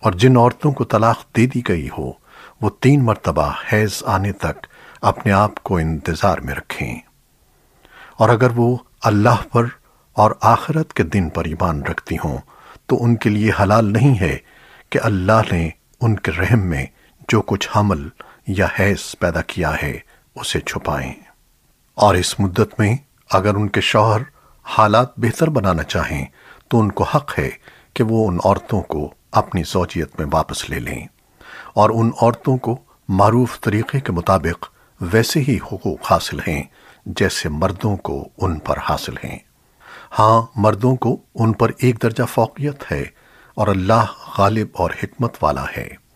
اور جن عورتوں کو طلاق دے دی گئی ہو، وہ تین مرتبہ حیض آنے تک اپنے آپ کو انتظار میں رکھیں۔ اور اگر وہ اللہ پر اور آخرت کے دن پر ایمان رکھتی ہوں، تو ان کے لیے حلال نہیں ہے کہ اللہ نے ان کے رحم میں جو کچھ حمل یا حیض پیدا کیا ہے، اسے چھپائیں۔ اور اس مدت میں اگر ان کے شوہر حالات بہتر بنانا چاہیں، تو ان کو حق ہے کہ وہ ان عورتوں کو اپنی زوجیت میں واپس لے لیں اور ان عورتوں کو معروف طریقے کے مطابق ویسے ہی حقوق حاصل ہیں جیسے مردوں کو ان پر حاصل ہیں۔ ہاں مردوں کو ان پر ایک درجہ فوقیت ہے اور اللہ غالب اور حکمت والا ہے۔